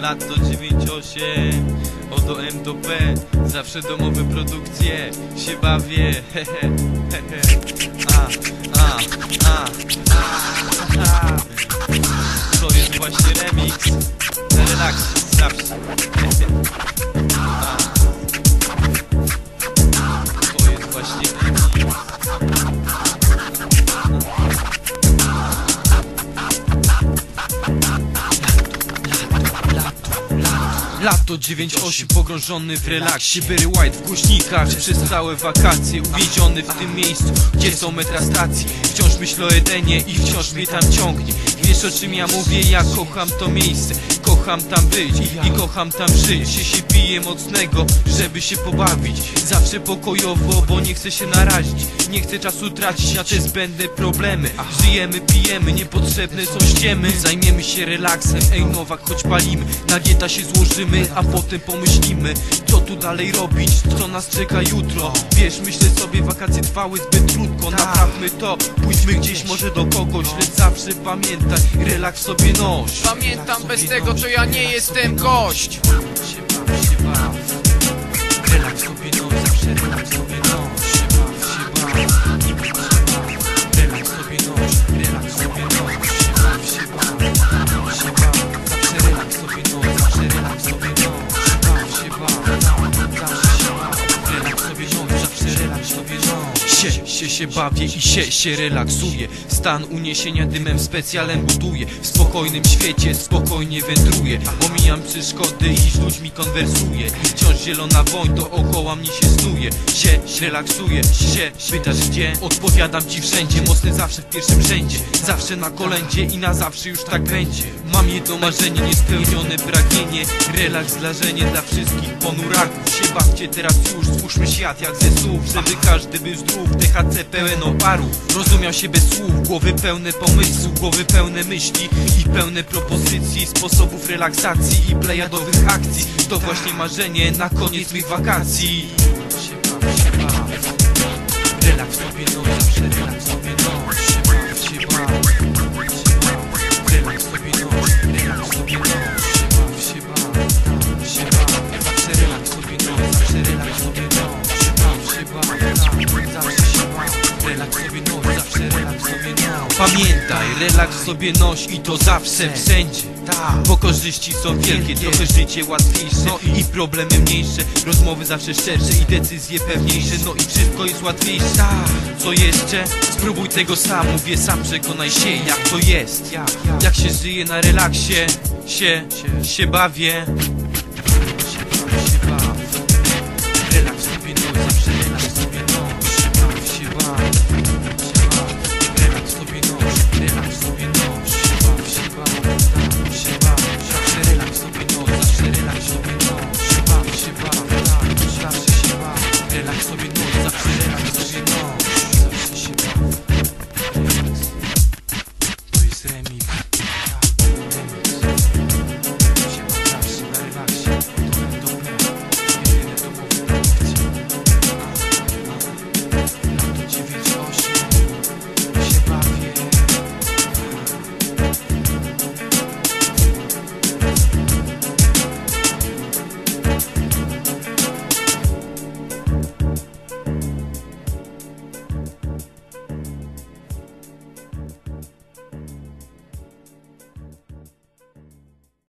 Lato 98 O do M do P Zawsze domowe produkcje Się bawię hehe, hehe. A, a, a, a. To Lato 9-8 pogrążony w relaksie. Barry White w głośnikach Przez całe wakacje Uwięziony w tym miejscu Gdzie są metra stacji. Wciąż myślę o Edenie I wciąż mnie tam ciągnie. Wiesz o czym ja mówię? Ja kocham to miejsce Kocham tam być I kocham tam żyć. Się się piję mocnego Żeby się pobawić Zawsze pokojowo Bo nie chcę się narazić. Nie chcę czasu tracić na te zbędne problemy. Żyjemy, pijemy Niepotrzebne są ściemy. Zajmiemy się relaksem Ej Nowak, choć palimy. Na dieta się złożymy A potem pomyślimy Co tu dalej robić Co nas czeka jutro. Wiesz, myślę sobie Wakacje trwały zbyt krótko. Naprawmy to Pójdźmy gdzieś może do kogoś. Lecz zawsze pamiętaj Relaks sobie noś. Pamiętam bez tego to ja nie jestem gość. Relaks noś, zawsze relaks noś się, się, bawię i się, się relaksuję. Stan uniesienia dymem specjalem buduję. W spokojnym świecie spokojnie wędruję. Omijam przeszkody i z ludźmi konwersuję. Wciąż zielona woń dookoła mnie się snuje. Się, relaksuję, się, pytasz gdzie? Odpowiadam ci wszędzie, mocny zawsze w pierwszym rzędzie. Zawsze na kolędzie i na zawsze już tak będzie. Mam jedno marzenie, niespełnione pragnienie. Relaks zdarzenie dla wszystkich ponuraków Się bawcie teraz już, stwórzmy świat jak ze słów Żeby każdy był zdrów, THC pełen oparów Rozumiał się bez słów, głowy pełne pomysłów Głowy pełne myśli i pełne propozycji Sposobów relaksacji i plejadowych akcji. To właśnie marzenie na koniec mych wakacji zawsze się baw Relaks sobie noc, zawsze relaks sobie noc Pamiętaj, relaks sobie noś i to zawsze wszędzie. Bo korzyści są wielkie, trochę życie łatwiejsze. I problemy mniejsze, rozmowy zawsze szczersze I decyzje pewniejsze, no i wszystko jest łatwiejsze. Co jeszcze? Spróbuj tego sam, mówię sam, przekonaj się jak to jest. Jak się żyje na relaksie, się, się bawię